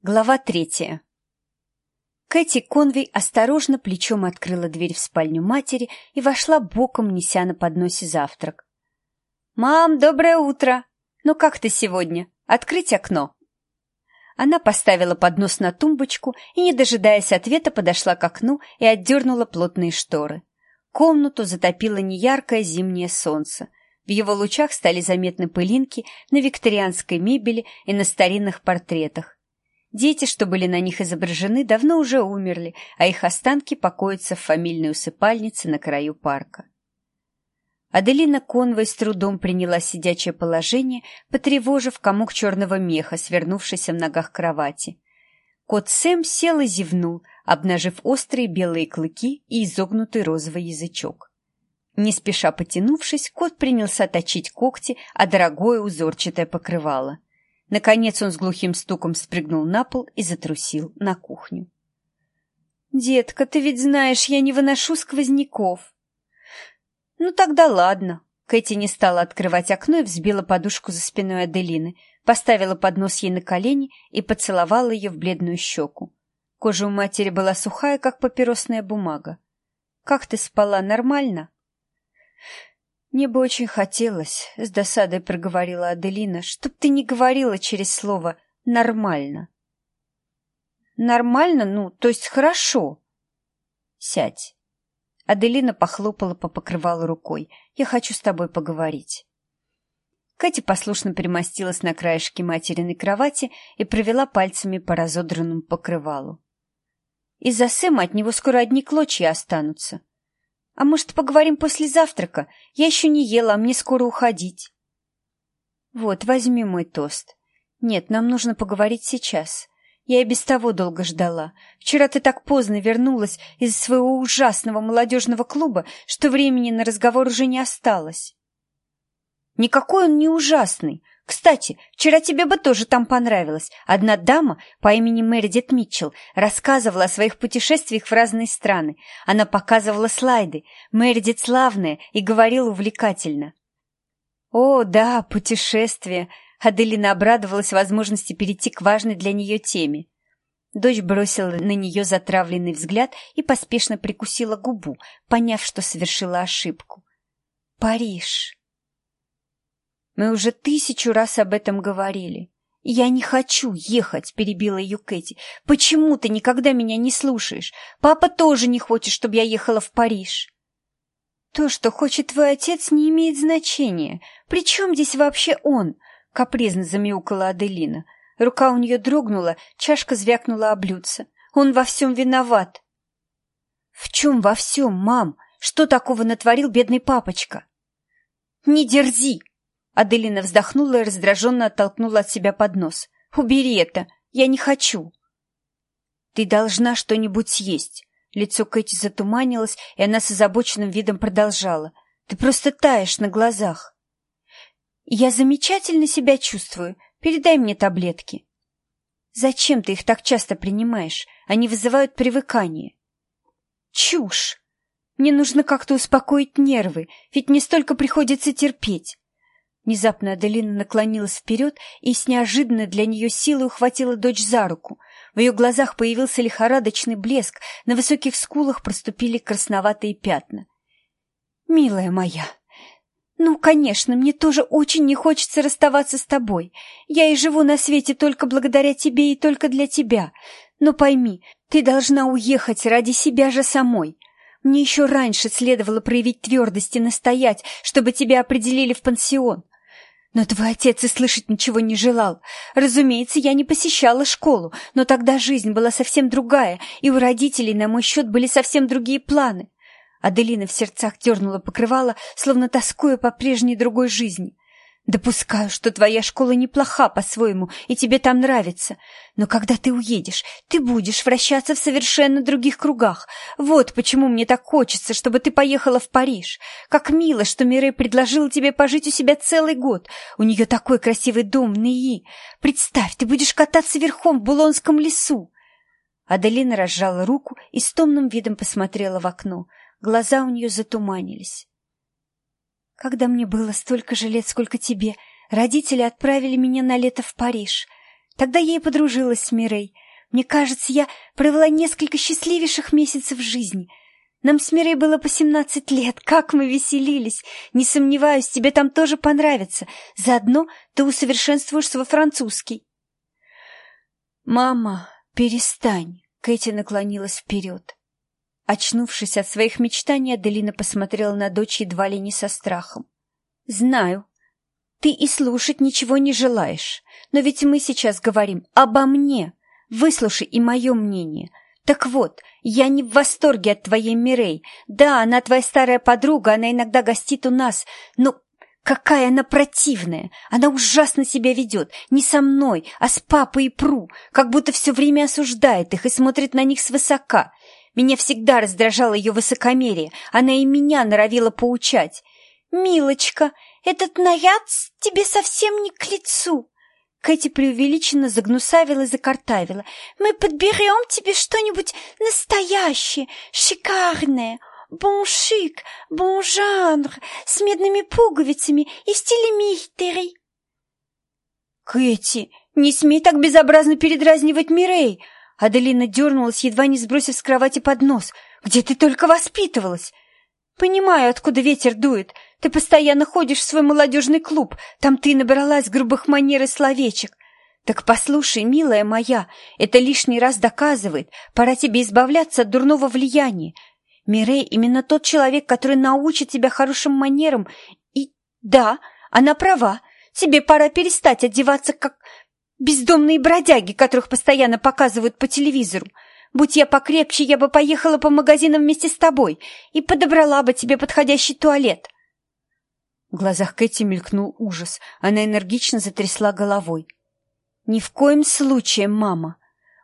Глава третья. Кэти Конвей осторожно плечом открыла дверь в спальню матери и вошла боком, неся на подносе завтрак. «Мам, доброе утро! Ну как ты сегодня? Открыть окно?» Она поставила поднос на тумбочку и, не дожидаясь ответа, подошла к окну и отдернула плотные шторы. Комнату затопило неяркое зимнее солнце. В его лучах стали заметны пылинки на викторианской мебели и на старинных портретах. Дети, что были на них изображены, давно уже умерли, а их останки покоятся в фамильной усыпальнице на краю парка. Аделина Конвой с трудом приняла сидячее положение, потревожив комок черного меха, свернувшийся в ногах кровати. Кот Сэм сел и зевнул, обнажив острые белые клыки и изогнутый розовый язычок. Не спеша потянувшись, кот принялся точить когти, а дорогое узорчатое покрывало. Наконец он с глухим стуком спрыгнул на пол и затрусил на кухню. «Детка, ты ведь знаешь, я не выношу сквозняков». «Ну тогда ладно». Кэти не стала открывать окно и взбила подушку за спиной Аделины, поставила поднос ей на колени и поцеловала ее в бледную щеку. Кожа у матери была сухая, как папиросная бумага. «Как ты спала? Нормально?» «Мне бы очень хотелось», — с досадой проговорила Аделина, «чтоб ты не говорила через слово «нормально». «Нормально? Ну, то есть хорошо». «Сядь». Аделина похлопала по покрывалу рукой. «Я хочу с тобой поговорить». Катя послушно перемостилась на краешке материной кровати и провела пальцами по разодранному покрывалу. «Из-за Сэма от него скоро одни клочья останутся. А может, поговорим после завтрака? Я еще не ела, а мне скоро уходить. Вот, возьми мой тост. Нет, нам нужно поговорить сейчас. Я и без того долго ждала. Вчера ты так поздно вернулась из своего ужасного молодежного клуба, что времени на разговор уже не осталось. Никакой он не ужасный. Кстати, вчера тебе бы тоже там понравилось. Одна дама по имени Мэридит Митчелл рассказывала о своих путешествиях в разные страны. Она показывала слайды. Мэридит славная и говорила увлекательно. О, да, путешествие. Аделина обрадовалась возможности перейти к важной для нее теме. Дочь бросила на нее затравленный взгляд и поспешно прикусила губу, поняв, что совершила ошибку. «Париж!» Мы уже тысячу раз об этом говорили. «Я не хочу ехать», — перебила ее Кэти. «Почему ты никогда меня не слушаешь? Папа тоже не хочет, чтобы я ехала в Париж». «То, что хочет твой отец, не имеет значения. При чем здесь вообще он?» — капризно замяукала Аделина. Рука у нее дрогнула, чашка звякнула о блюдце. «Он во всем виноват». «В чем во всем, мам? Что такого натворил бедный папочка?» «Не дерзи!» Аделина вздохнула и раздраженно оттолкнула от себя поднос. «Убери это! Я не хочу!» «Ты должна что-нибудь съесть!» Лицо Кэти затуманилось, и она с озабоченным видом продолжала. «Ты просто таешь на глазах!» «Я замечательно себя чувствую. Передай мне таблетки». «Зачем ты их так часто принимаешь? Они вызывают привыкание». «Чушь! Мне нужно как-то успокоить нервы, ведь не столько приходится терпеть. Внезапно Аделина наклонилась вперед и с неожиданной для нее силой ухватила дочь за руку. В ее глазах появился лихорадочный блеск, на высоких скулах проступили красноватые пятна. «Милая моя, ну, конечно, мне тоже очень не хочется расставаться с тобой. Я и живу на свете только благодаря тебе и только для тебя. Но пойми, ты должна уехать ради себя же самой. Мне еще раньше следовало проявить твердость и настоять, чтобы тебя определили в пансион. Но твой отец и слышать ничего не желал. Разумеется, я не посещала школу, но тогда жизнь была совсем другая, и у родителей на мой счет были совсем другие планы. Аделина в сердцах дернула покрывала, словно тоскуя по прежней другой жизни. Допускаю, что твоя школа неплоха по-своему, и тебе там нравится. Но когда ты уедешь, ты будешь вращаться в совершенно других кругах. Вот почему мне так хочется, чтобы ты поехала в Париж. Как мило, что Мирей предложила тебе пожить у себя целый год. У нее такой красивый дом Нии. Представь, ты будешь кататься верхом в Булонском лесу. Аделина разжала руку и с томным видом посмотрела в окно. Глаза у нее затуманились. Когда мне было столько же лет, сколько тебе, родители отправили меня на лето в Париж. Тогда я и подружилась с Мирей. Мне кажется, я провела несколько счастливейших месяцев жизни. Нам с Мирей было по семнадцать лет. Как мы веселились! Не сомневаюсь, тебе там тоже понравится. Заодно ты усовершенствуешь свой французский. «Мама, перестань!» Кэти наклонилась вперед. Очнувшись от своих мечтаний, Аделина посмотрела на дочь едва ли не со страхом. «Знаю, ты и слушать ничего не желаешь, но ведь мы сейчас говорим обо мне. Выслушай и мое мнение. Так вот, я не в восторге от твоей Мирей. Да, она твоя старая подруга, она иногда гостит у нас, но какая она противная! Она ужасно себя ведет, не со мной, а с папой и Пру, как будто все время осуждает их и смотрит на них свысока. Меня всегда раздражало ее высокомерие, она и меня норовила поучать. «Милочка, этот наряд тебе совсем не к лицу!» Кэти преувеличенно загнусавила и закартавила. «Мы подберем тебе что-нибудь настоящее, шикарное, бон шик, бон жанр, с медными пуговицами и в стиле милитари». «Кэти, не смей так безобразно передразнивать Мирей!» Аделина дернулась, едва не сбросив с кровати под нос. «Где ты только воспитывалась?» «Понимаю, откуда ветер дует. Ты постоянно ходишь в свой молодежный клуб. Там ты набралась грубых манер и словечек. Так послушай, милая моя, это лишний раз доказывает. Пора тебе избавляться от дурного влияния. Мирей именно тот человек, который научит тебя хорошим манерам. И да, она права. Тебе пора перестать одеваться, как бездомные бродяги, которых постоянно показывают по телевизору. Будь я покрепче, я бы поехала по магазинам вместе с тобой и подобрала бы тебе подходящий туалет. В глазах Кэти мелькнул ужас. Она энергично затрясла головой. «Ни в коем случае, мама.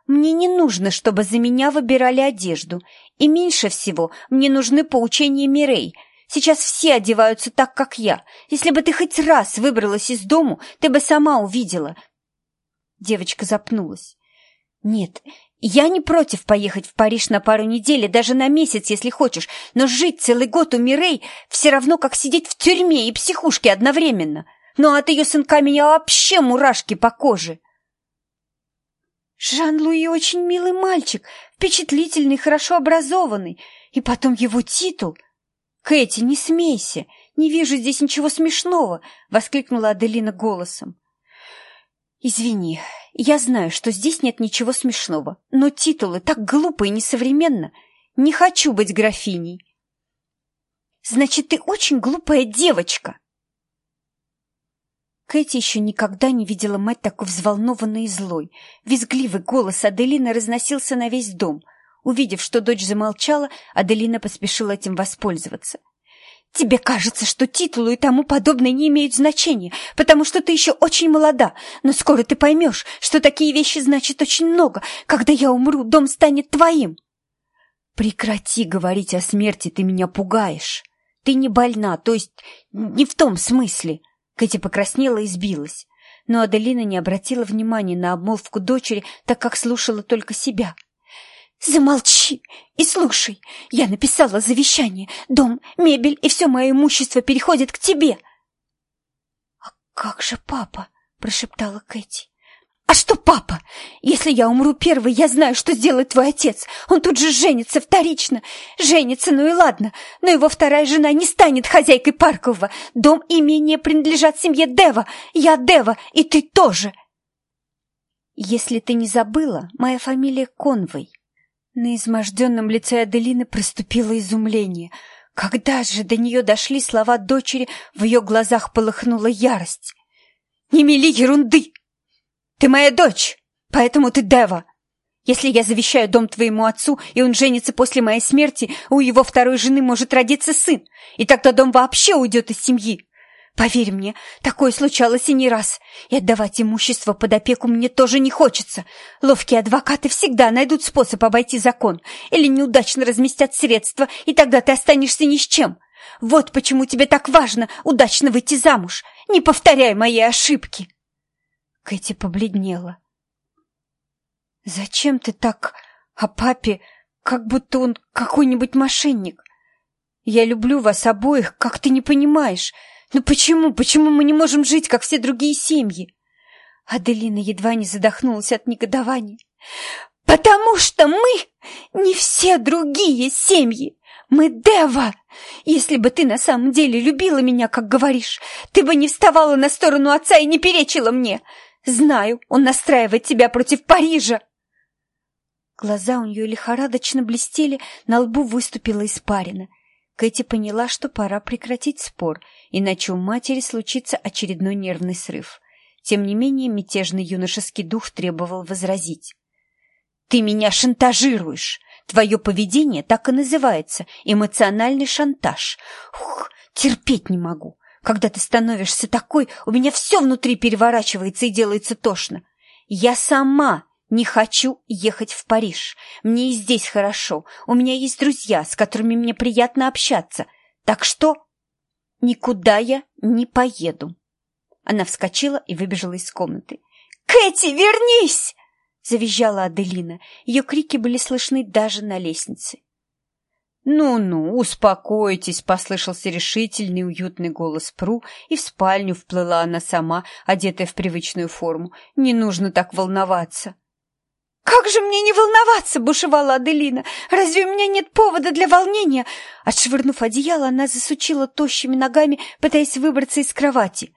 Мне не нужно, чтобы за меня выбирали одежду. И меньше всего мне нужны поучения Мирей. Сейчас все одеваются так, как я. Если бы ты хоть раз выбралась из дому, ты бы сама увидела». Девочка запнулась. «Нет, я не против поехать в Париж на пару недель, даже на месяц, если хочешь, но жить целый год у Мирей все равно, как сидеть в тюрьме и психушке одновременно. Но от ее сынка меня вообще мурашки по коже. Жан-Луи очень милый мальчик, впечатлительный, хорошо образованный. И потом его титул. «Кэти, не смейся, не вижу здесь ничего смешного!» — воскликнула Аделина голосом. «Извини, я знаю, что здесь нет ничего смешного, но титулы так глупо и несовременно. Не хочу быть графиней». «Значит, ты очень глупая девочка!» Кэти еще никогда не видела мать такой взволнованной и злой. Визгливый голос Аделины разносился на весь дом. Увидев, что дочь замолчала, Аделина поспешила этим воспользоваться. Тебе кажется, что титулы и тому подобное не имеют значения, потому что ты еще очень молода, но скоро ты поймешь, что такие вещи значат очень много. Когда я умру, дом станет твоим. Прекрати говорить о смерти, ты меня пугаешь. Ты не больна, то есть не в том смысле. Кэти покраснела и сбилась. Но Аделина не обратила внимания на обмолвку дочери, так как слушала только себя. «Замолчи и слушай. Я написала завещание. Дом, мебель и все мое имущество переходят к тебе». «А как же папа?» — прошептала Кэти. «А что папа? Если я умру первой, я знаю, что сделает твой отец. Он тут же женится вторично. Женится, ну и ладно. Но его вторая жена не станет хозяйкой Паркового. Дом и имение принадлежат семье Дева. Я Дева, и ты тоже». «Если ты не забыла, моя фамилия Конвой», на изможденном лице Аделины проступило изумление. Когда же до нее дошли слова дочери, в ее глазах полыхнула ярость. «Не мели ерунды! Ты моя дочь, поэтому ты Дева. Если я завещаю дом твоему отцу, и он женится после моей смерти, у его второй жены может родиться сын, и тогда дом вообще уйдет из семьи. Поверь мне, такое случалось и не раз. И отдавать имущество под опеку мне тоже не хочется. Ловкие адвокаты всегда найдут способ обойти закон или неудачно разместят средства, и тогда ты останешься ни с чем. Вот почему тебе так важно удачно выйти замуж. Не повторяй мои ошибки. Кэти побледнела. Зачем ты так о папе, как будто он какой-нибудь мошенник? Я люблю вас обоих, как ты не понимаешь. «Ну почему, почему мы не можем жить, как все другие семьи?» Аделина едва не задохнулась от негодования. «Потому что мы не все другие семьи. Мы Дева. Если бы ты на самом деле любила меня, как говоришь, ты бы не вставала на сторону отца и не перечила мне. Знаю, он настраивает тебя против Парижа». Глаза у нее лихорадочно блестели, на лбу выступила испарина. Кэти поняла, что пора прекратить спор, иначе у матери случится очередной нервный срыв. Тем не менее, мятежный юношеский дух требовал возразить. «Ты меня шантажируешь! Твое поведение так и называется — эмоциональный шантаж. Ух, терпеть не могу! Когда ты становишься такой, у меня все внутри переворачивается и делается тошно. Я сама не хочу ехать в Париж. Мне и здесь хорошо. У меня есть друзья, с которыми мне приятно общаться. Так что никуда я не поеду. Она вскочила и выбежала из комнаты. «Кэти, вернись!» — завизжала Аделина. Ее крики были слышны даже на лестнице. «Ну-ну, успокойтесь!» — послышался решительный уютный голос Пру, и в спальню вплыла она сама, одетая в привычную форму. «Не нужно так волноваться!» «Как же мне не волноваться?» — бушевала Аделина. «Разве у меня нет повода для волнения?» Отшвырнув одеяло, она засучила тощими ногами, пытаясь выбраться из кровати.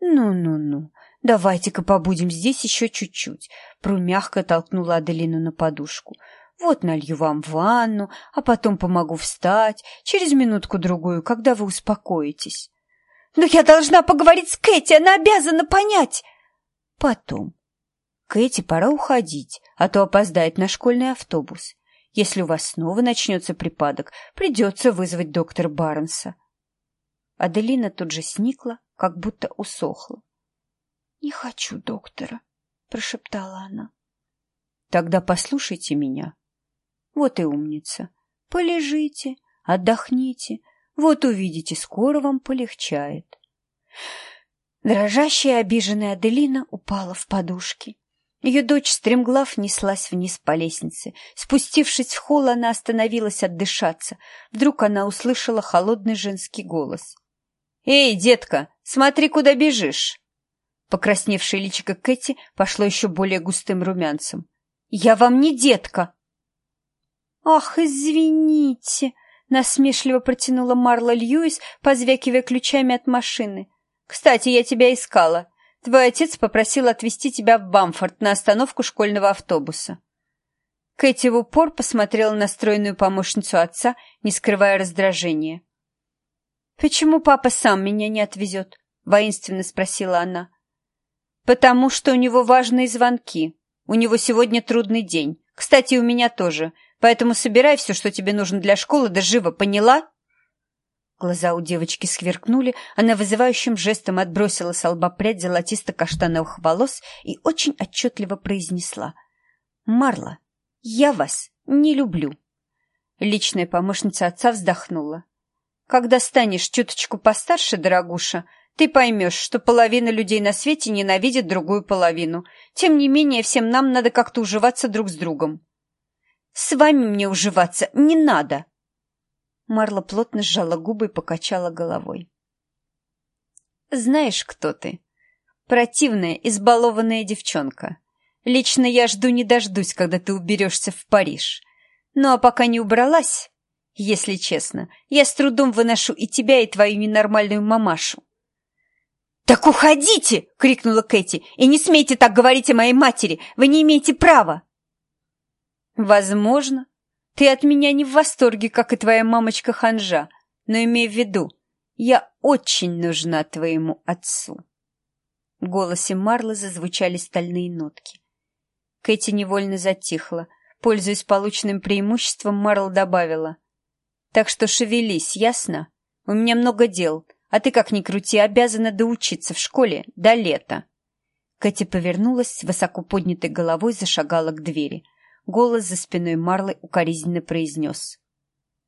«Ну-ну-ну, давайте-ка побудем здесь еще чуть-чуть», — Пру мягко толкнула Аделину на подушку. «Вот налью вам ванну, а потом помогу встать, через минутку-другую, когда вы успокоитесь». «Но я должна поговорить с Кэти, она обязана понять!» «Потом, Кэти, пора уходить, а то опоздает на школьный автобус. Если у вас снова начнется припадок, придется вызвать доктора Барнса. Аделина тут же сникла, как будто усохла. — Не хочу доктора, — прошептала она. — Тогда послушайте меня. Вот и умница. Полежите, отдохните, вот увидите, скоро вам полегчает. Дрожащая обиженная Аделина упала в подушки. Ее дочь стремглав неслась вниз по лестнице. Спустившись в холл, она остановилась отдышаться. Вдруг она услышала холодный женский голос. «Эй, детка, смотри, куда бежишь!» Покрасневшее личико Кэти пошло еще более густым румянцем. «Я вам не детка!» «Ах, извините!» — насмешливо протянула Марла Льюис, позвякивая ключами от машины. «Кстати, я тебя искала. Твой отец попросил отвезти тебя в Бамфорд на остановку школьного автобуса». Кэти в упор посмотрела на стройную помощницу отца, не скрывая раздражения. «Почему папа сам меня не отвезет?» — воинственно спросила она. «Потому что у него важные звонки. У него сегодня трудный день. Кстати, у меня тоже. Поэтому собирай все, что тебе нужно для школы, да живо, поняла?» Глаза у девочки сверкнули, она вызывающим жестом отбросила с лба прядь золотисто-каштановых волос и очень отчетливо произнесла. «Марла, я вас не люблю». Личная помощница отца вздохнула. «Когда станешь чуточку постарше, дорогуша, ты поймешь, что половина людей на свете ненавидит другую половину. Тем не менее, всем нам надо как-то уживаться друг с другом». «С вами мне уживаться не надо», Марла плотно сжала губы и покачала головой. «Знаешь, кто ты? Противная, избалованная девчонка. Лично я жду не дождусь, когда ты уберешься в Париж. Ну а пока не убралась, если честно, я с трудом выношу и тебя, и твою ненормальную мамашу». «Так уходите!» — крикнула Кэти. «И не смейте так говорить о моей матери! Вы не имеете права!» «Возможно, ты от меня не в восторге, как и твоя мамочка Ханжа, но имей в виду, я очень нужна твоему отцу. В голосе Марлы зазвучали стальные нотки. Кэти невольно затихла. Пользуясь полученным преимуществом, Марл добавила. «Так что шевелись, ясно? У меня много дел, а ты, как ни крути, обязана доучиться в школе до лета». Кэти повернулась, высоко поднятой головой зашагала к двери — Голос за спиной Марлы укоризненно произнес.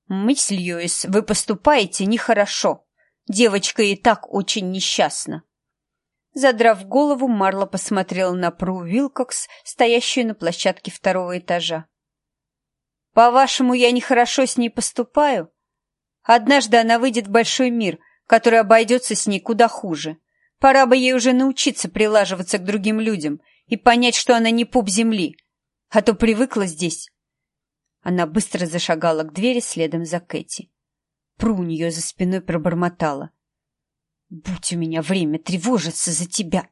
«Мисс Льюис, вы поступаете нехорошо. Девочка и так очень несчастна». Задрав голову, Марла посмотрела на Пру Вилкокс, стоящую на площадке второго этажа. «По-вашему, я нехорошо с ней поступаю? Однажды она выйдет в большой мир, который обойдется с ней куда хуже. Пора бы ей уже научиться прилаживаться к другим людям и понять, что она не пуп земли, а то привыкла здесь. Она быстро зашагала к двери следом за Кэти. Пру у нее за спиной пробормотала. «Будь у меня время тревожиться за тебя!»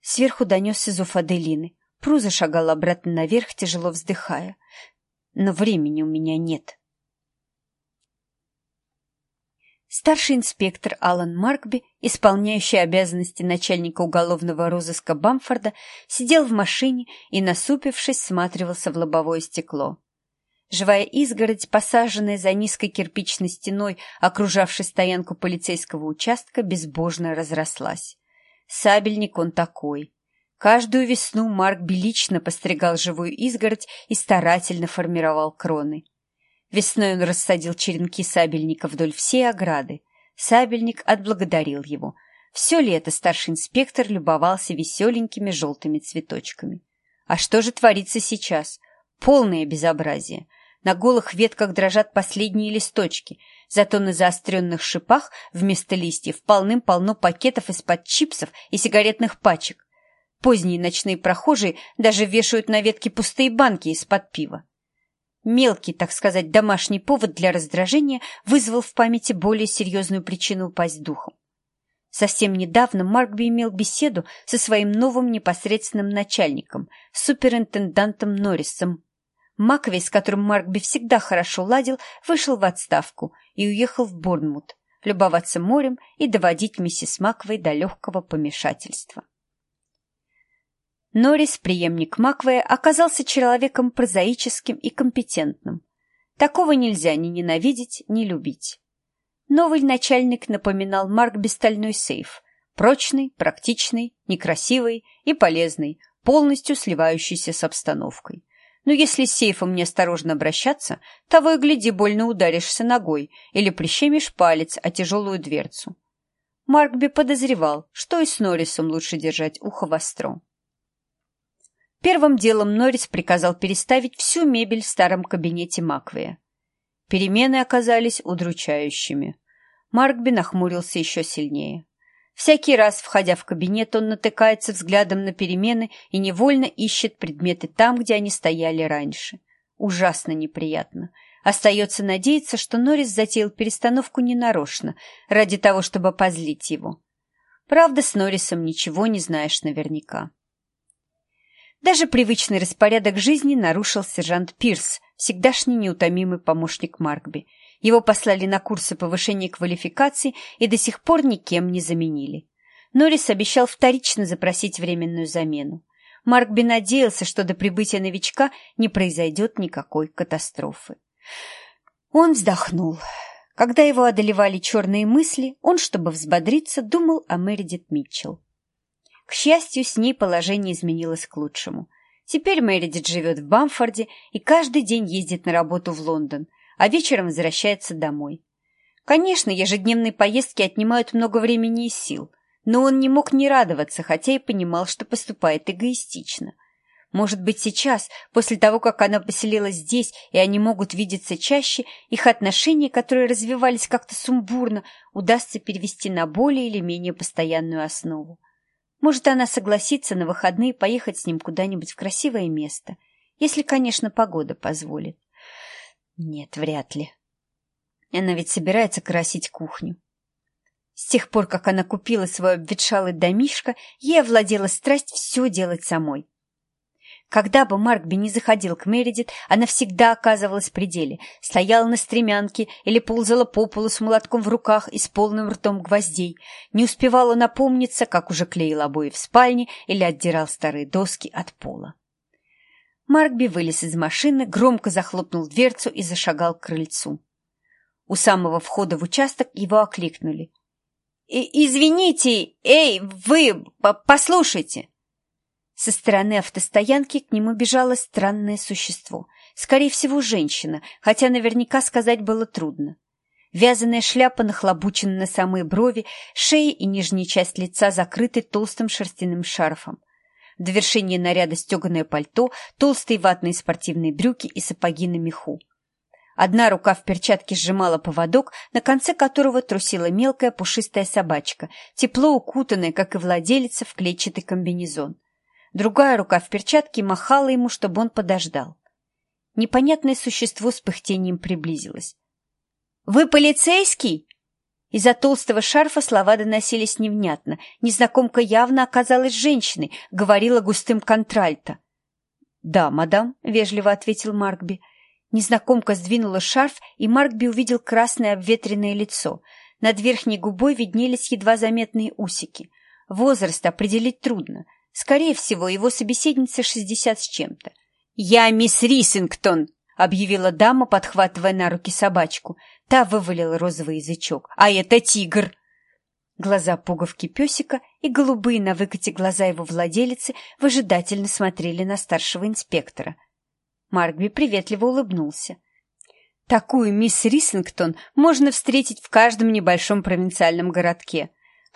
Сверху донесся зов Аделины. Пру зашагала обратно наверх, тяжело вздыхая. «Но времени у меня нет». Старший инспектор Алан Маркби, исполняющий обязанности начальника уголовного розыска Бамфорда, сидел в машине и, насупившись, всматривался в лобовое стекло. Живая изгородь, посаженная за низкой кирпичной стеной, окружавшей стоянку полицейского участка, безбожно разрослась. Сабельник он такой. Каждую весну Марк лично постригал живую изгородь и старательно формировал кроны. Весной он рассадил черенки сабельника вдоль всей ограды. Сабельник отблагодарил его. Все лето старший инспектор любовался веселенькими желтыми цветочками. А что же творится сейчас? Полное безобразие. На голых ветках дрожат последние листочки, зато на заостренных шипах вместо листьев полным-полно пакетов из-под чипсов и сигаретных пачек. Поздние ночные прохожие даже вешают на ветки пустые банки из-под пива. Мелкий, так сказать, домашний повод для раздражения вызвал в памяти более серьезную причину упасть духом. Совсем недавно Маркби имел беседу со своим новым непосредственным начальником, суперинтендантом Норрисом. Маковей, с которым Маркби всегда хорошо ладил, вышел в отставку и уехал в Борнмут, любоваться морем и доводить миссис Маковой до легкого помешательства. Норрис, преемник Маквея, оказался человеком прозаическим и компетентным. Такого нельзя ни ненавидеть, ни любить. Новый начальник напоминал Марк стальной сейф. Прочный, практичный, некрасивый и полезный, полностью сливающийся с обстановкой. Но если с сейфом неосторожно обращаться, того и гляди, больно ударишься ногой или прищемишь палец о тяжелую дверцу. Маркби подозревал, что и с Норрисом лучше держать ухо востро. Первым делом Норрис приказал переставить всю мебель в старом кабинете Маквея. Перемены оказались удручающими. Маркби нахмурился еще сильнее. Всякий раз, входя в кабинет, он натыкается взглядом на перемены и невольно ищет предметы там, где они стояли раньше. Ужасно неприятно. Остается надеяться, что Норрис затеял перестановку ненарочно, ради того, чтобы позлить его. Правда, с Норрисом ничего не знаешь наверняка. Даже привычный распорядок жизни нарушил сержант Пирс, всегдашний неутомимый помощник Маркби. Его послали на курсы повышения квалификации и до сих пор никем не заменили. Норрис обещал вторично запросить временную замену. Маркби надеялся, что до прибытия новичка не произойдет никакой катастрофы. Он вздохнул. Когда его одолевали черные мысли, он, чтобы взбодриться, думал о Мэридит Митчелл. К счастью, с ней положение изменилось к лучшему. Теперь Мэридит живет в Бамфорде и каждый день ездит на работу в Лондон, а вечером возвращается домой. Конечно, ежедневные поездки отнимают много времени и сил, но он не мог не радоваться, хотя и понимал, что поступает эгоистично. Может быть, сейчас, после того, как она поселилась здесь, и они могут видеться чаще, их отношения, которые развивались как-то сумбурно, удастся перевести на более или менее постоянную основу. Может, она согласится на выходные поехать с ним куда-нибудь в красивое место, если, конечно, погода позволит. Нет, вряд ли. Она ведь собирается красить кухню. С тех пор, как она купила свой обветшалый домишко, ей овладела страсть все делать самой. Когда бы Маркби не заходил к Мередит, она всегда оказывалась в пределе, стояла на стремянке или ползала по полу с молотком в руках и с полным ртом гвоздей, не успевала напомниться, как уже клеил обои в спальне или отдирал старые доски от пола. Маркби вылез из машины, громко захлопнул дверцу и зашагал к крыльцу. У самого входа в участок его окликнули. «Извините, эй, вы, послушайте!» Со стороны автостоянки к нему бежало странное существо. Скорее всего, женщина, хотя наверняка сказать было трудно. Вязаная шляпа нахлобучена на самые брови, шея и нижняя часть лица закрыты толстым шерстяным шарфом. В довершение наряда стеганое пальто, толстые ватные спортивные брюки и сапоги на меху. Одна рука в перчатке сжимала поводок, на конце которого трусила мелкая пушистая собачка, тепло укутанная, как и владелица, в клетчатый комбинезон. Другая рука в перчатке махала ему, чтобы он подождал. Непонятное существо с пыхтением приблизилось. «Вы полицейский?» Из-за толстого шарфа слова доносились невнятно. Незнакомка явно оказалась женщиной, говорила густым контральто. «Да, мадам», — вежливо ответил Маркби. Незнакомка сдвинула шарф, и Маркби увидел красное обветренное лицо. Над верхней губой виднелись едва заметные усики. Возраст определить трудно. Скорее всего, его собеседница шестьдесят с чем-то. «Я мисс Рисингтон!» — объявила дама, подхватывая на руки собачку. Та вывалила розовый язычок. «А это тигр!» Глаза пуговки песика и голубые на выкате глаза его владелицы выжидательно смотрели на старшего инспектора. Маркби приветливо улыбнулся. Такую мисс Рисингтон можно встретить в каждом небольшом провинциальном городке.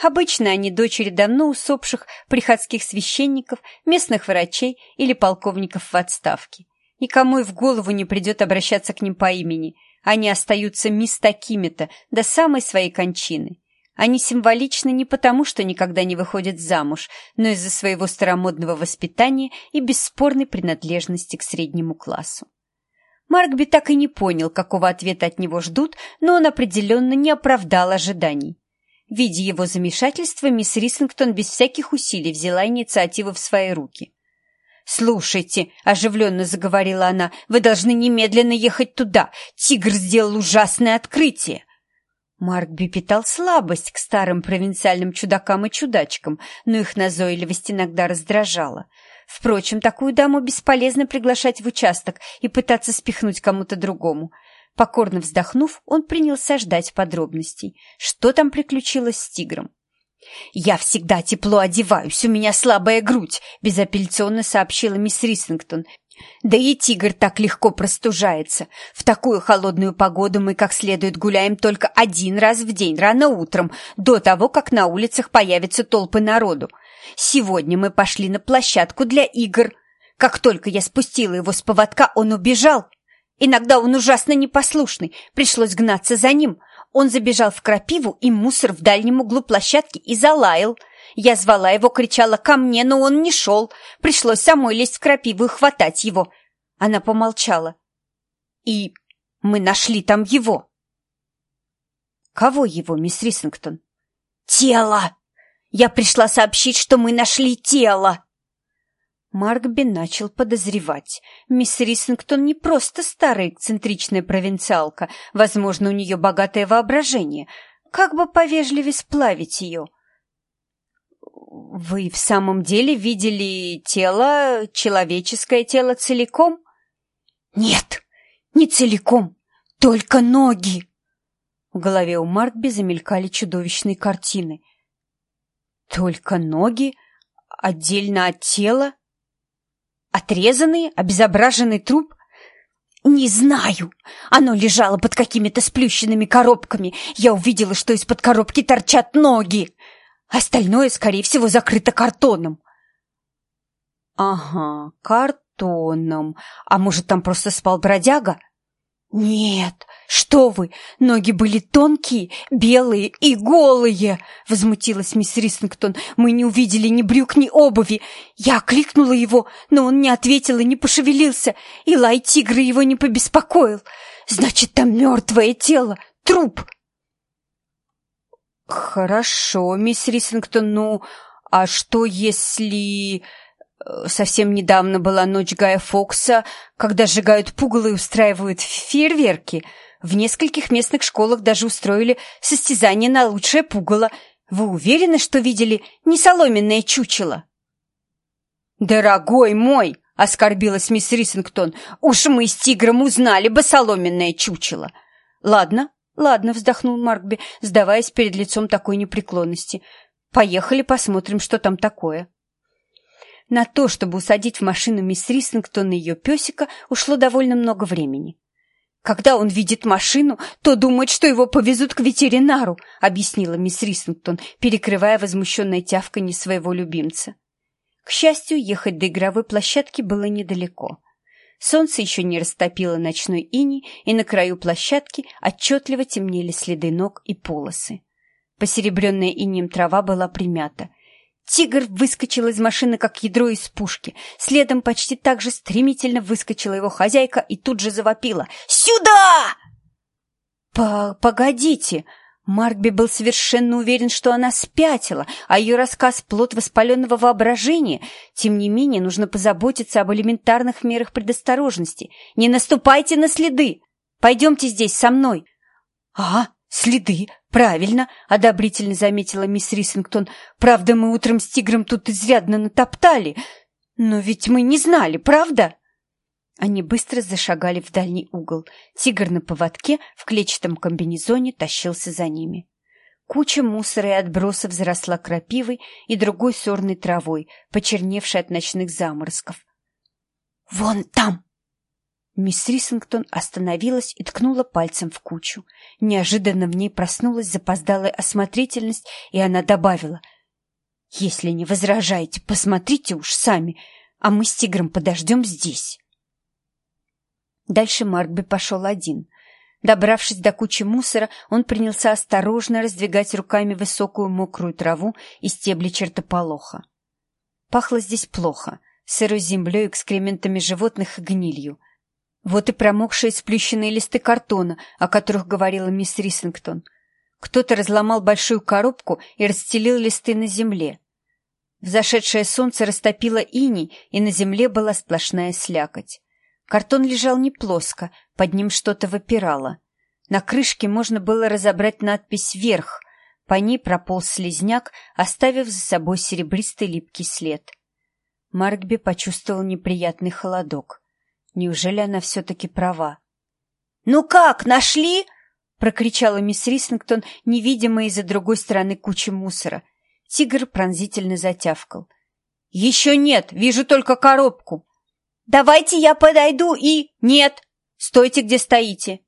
Обычно они дочери давно усопших приходских священников, местных врачей или полковников в отставке. Никому и в голову не придет обращаться к ним по имени. Они остаются мисс такими-то до самой своей кончины. Они символичны не потому, что никогда не выходят замуж, но из-за своего старомодного воспитания и бесспорной принадлежности к среднему классу. Маркби так и не понял, какого ответа от него ждут, но он определенно не оправдал ожиданий. Видя его замешательство, мисс Рисингтон без всяких усилий взяла инициативу в свои руки. «Слушайте», — оживленно заговорила она, — «вы должны немедленно ехать туда. Тигр сделал ужасное открытие. Маркби питал слабость к старым провинциальным чудакам и чудачкам, но их назойливость иногда раздражала. Впрочем, такую даму бесполезно приглашать в участок и пытаться спихнуть кому-то другому. Покорно вздохнув, он принялся ждать подробностей. Что там приключилось с тигром? «Я всегда тепло одеваюсь, у меня слабая грудь», — безапелляционно сообщила мисс Рисингтон, да и тигр так легко простужается. В такую холодную погоду мы как следует гуляем только один раз в день, рано утром, до того, как на улицах появятся толпы народу. Сегодня мы пошли на площадку для игр. Как только я спустила его с поводка, он убежал. Иногда он ужасно непослушный, пришлось гнаться за ним. Он забежал в крапиву и мусор в дальнем углу площадки и залаял — я звала его, кричала ко мне, но он не шел. Пришлось самой лезть в крапиву и хватать его. Она помолчала. И мы нашли там его. Кого его, мисс Рисингтон? Тело! Я пришла сообщить, что мы нашли тело. Маркби начал подозревать. Мисс Рисингтон не просто старая эксцентричная провинциалка. Возможно, у нее богатое воображение. Как бы повежливее сплавить ее — «Вы в самом деле видели тело, человеческое тело целиком?» «Нет, не целиком, только ноги!» В голове у Маркби замелькали чудовищные картины. «Только ноги? Отдельно от тела? Отрезанный, обезображенный труп?» «Не знаю. Оно лежало под какими-то сплющенными коробками. Я увидела, что из-под коробки торчат ноги!» Остальное, скорее всего, закрыто картоном. Ага, картоном. А может, там просто спал бродяга? Нет, что вы, ноги были тонкие, белые и голые, возмутилась мисс Рисингтон. Мы не увидели ни брюк, ни обуви. Я окликнула его, но он не ответил и не пошевелился, и лай тигра его не побеспокоил. Значит, там мертвое тело, труп. «Хорошо, мисс Рисингтон, ну, а что если...» э, Совсем недавно была ночь Гая Фокса, когда сжигают пугало и устраивают фейерверки. В нескольких местных школах даже устроили состязание на лучшее пугало. Вы уверены, что видели не соломенное чучело? «Дорогой мой!» — оскорбилась мисс Рисингтон. «Уж мы с тигром узнали бы соломенное чучело!» «Ладно, «Ладно», — вздохнул Маркби, сдаваясь перед лицом такой непреклонности. «Поехали посмотрим, что там такое». На то, чтобы усадить в машину мисс Рисингтон и ее песика, ушло довольно много времени. «Когда он видит машину, то думает, что его повезут к ветеринару», — объяснила мисс Рисингтон, перекрывая возмущенное тявканье своего любимца. К счастью, ехать до игровой площадки было недалеко. Солнце еще не растопило ночной иней, и на краю площадки отчетливо темнели следы ног и полосы. Посеребренная инеем трава была примята. Тигр выскочил из машины, как ядро из пушки. Следом почти так же стремительно выскочила его хозяйка и тут же завопила. «Сюда!» «Погодите!» Маркби был совершенно уверен, что она спятила, а ее рассказ — плод воспаленного воображения. Тем не менее, нужно позаботиться об элементарных мерах предосторожности. Не наступайте на следы! Пойдемте здесь со мной. — А, следы, правильно, — одобрительно заметила мисс Рисингтон. — Правда, мы утром с тигром тут изрядно натоптали. Но ведь мы не знали, правда? — они быстро зашагали в дальний угол. Тигр на поводке в клетчатом комбинезоне тащился за ними. Куча мусора и отбросов заросла крапивой и другой сорной травой, почерневшей от ночных заморозков. «Вон там!» Мисс Рисингтон остановилась и ткнула пальцем в кучу. Неожиданно в ней проснулась запоздалая осмотрительность, и она добавила. «Если не возражаете, посмотрите уж сами, а мы с тигром подождем здесь». Дальше Маркби пошел один. Добравшись до кучи мусора, он принялся осторожно раздвигать руками высокую мокрую траву и стебли чертополоха. Пахло здесь плохо, сырой землей, экскрементами животных и гнилью. Вот и промокшие сплющенные листы картона, о которых говорила мисс Рисингтон. Кто-то разломал большую коробку и расстелил листы на земле. Взошедшее солнце растопило иней, и на земле была сплошная слякоть. Картон лежал не плоско, под ним что-то выпирало. На крышке можно было разобрать надпись «Вверх». По ней прополз слезняк, оставив за собой серебристый липкий след. Маркби почувствовал неприятный холодок. Неужели она все-таки права? «Ну как, нашли?» — прокричала мисс Рисингтон, невидимая из-за другой стороны кучи мусора. Тигр пронзительно затявкал. «Еще нет, вижу только коробку!» «Давайте я подойду и...» «Нет! Стойте, где стоите!»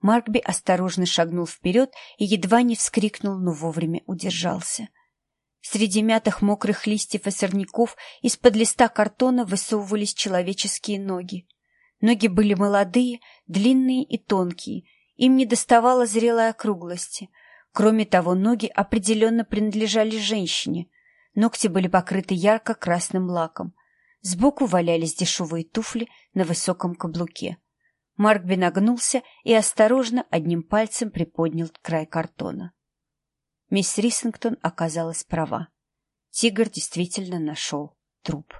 Маркби осторожно шагнул вперед и едва не вскрикнул, но вовремя удержался. Среди мятых мокрых листьев и сорняков из-под листа картона высовывались человеческие ноги. Ноги были молодые, длинные и тонкие, им не доставало зрелой округлости. Кроме того, ноги определенно принадлежали женщине. Ногти были покрыты ярко-красным лаком. Сбоку валялись дешевые туфли на высоком каблуке. Маркби нагнулся и осторожно одним пальцем приподнял край картона. Мисс Рисингтон оказалась права. Тигр действительно нашел труп.